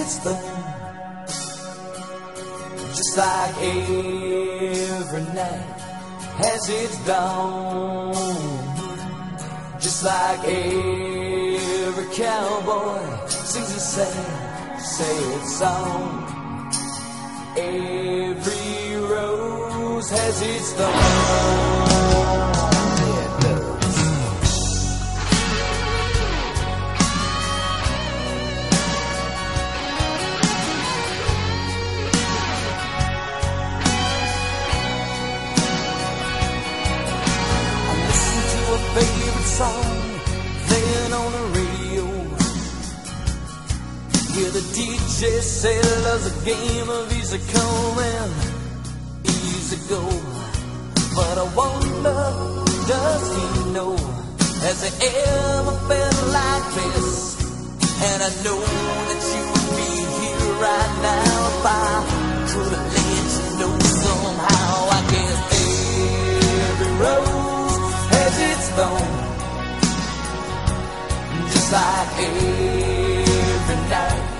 its thorn. Just like every night has its dawn. Just like every cowboy sings a sad, sad song. Every rose has its thorn. Song playing on the radio. Hear the DJ say love's a game of easy come and easy go. But I wonder, does he know? Has it ever been like this? And I know every night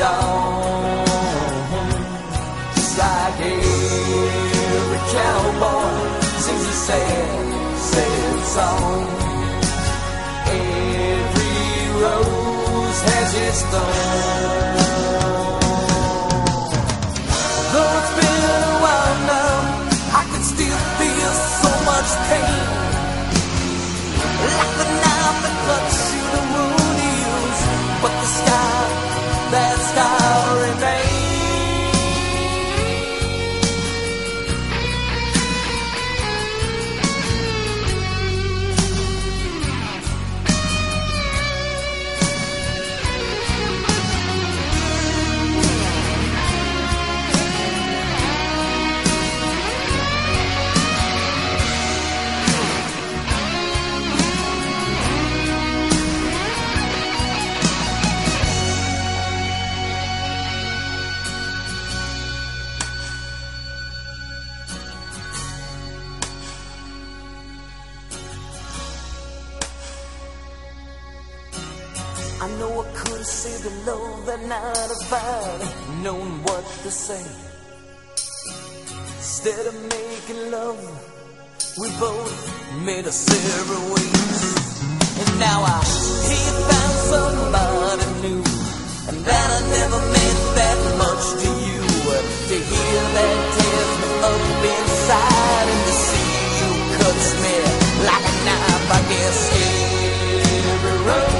dawn, just like every cowboy sings a sad, sad song. Every rose has its thorn. Though it's been a while now, I can still that scar I know I could have saved the love that night if I'd known what to say. Instead of making love, we both made us separate ways. And now I hear found somebody new, and that I never meant that much to you. To hear that tears me up inside, and to see you cuts me like a knife. I guess every rose